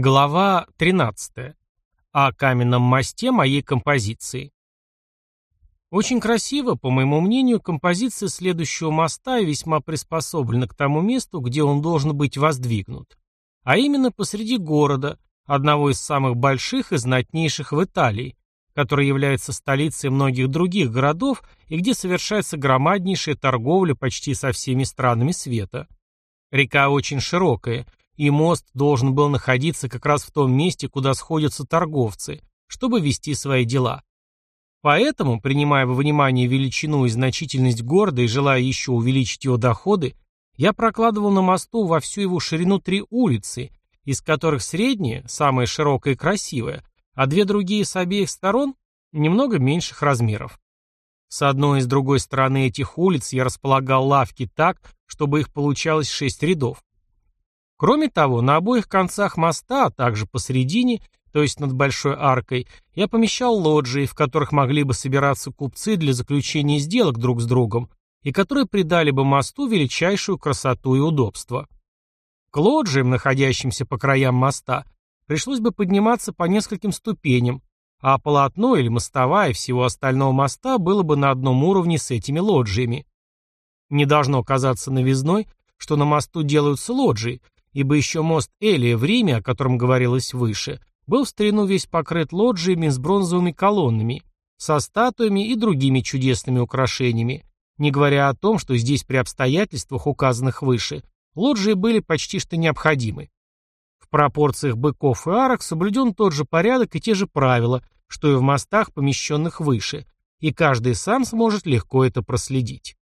Глава 13. О каменном мосте моей композиции. Очень красиво, по моему мнению, композиция следующего моста весьма приспособлена к тому месту, где он должен быть воздвигнут, а именно посреди города, одного из самых больших и знатнейших в Италии, который является столицей многих других городов и где совершается громаднейшая торговля почти со всеми странами света. Река очень широкая, и мост должен был находиться как раз в том месте, куда сходятся торговцы, чтобы вести свои дела. Поэтому, принимая во внимание величину и значительность города и желая еще увеличить его доходы, я прокладывал на мосту во всю его ширину три улицы, из которых средняя, самая широкая и красивая, а две другие с обеих сторон немного меньших размеров. С одной и с другой стороны этих улиц я располагал лавки так, чтобы их получалось шесть рядов. Кроме того, на обоих концах моста, а также посередине, то есть над большой аркой, я помещал лоджии, в которых могли бы собираться купцы для заключения сделок друг с другом, и которые придали бы мосту величайшую красоту и удобство. К лоджиям, находящимся по краям моста, пришлось бы подниматься по нескольким ступеням, а полотно или мостовая всего остального моста было бы на одном уровне с этими лоджиями. Не должно казаться новизной, что на мосту делаются лоджии, ибо еще мост Элия в Риме, о котором говорилось выше, был в старину весь покрыт лоджиями с бронзовыми колоннами, со статуями и другими чудесными украшениями, не говоря о том, что здесь при обстоятельствах, указанных выше, лоджии были почти что необходимы. В пропорциях быков и арок соблюден тот же порядок и те же правила, что и в мостах, помещенных выше, и каждый сам сможет легко это проследить.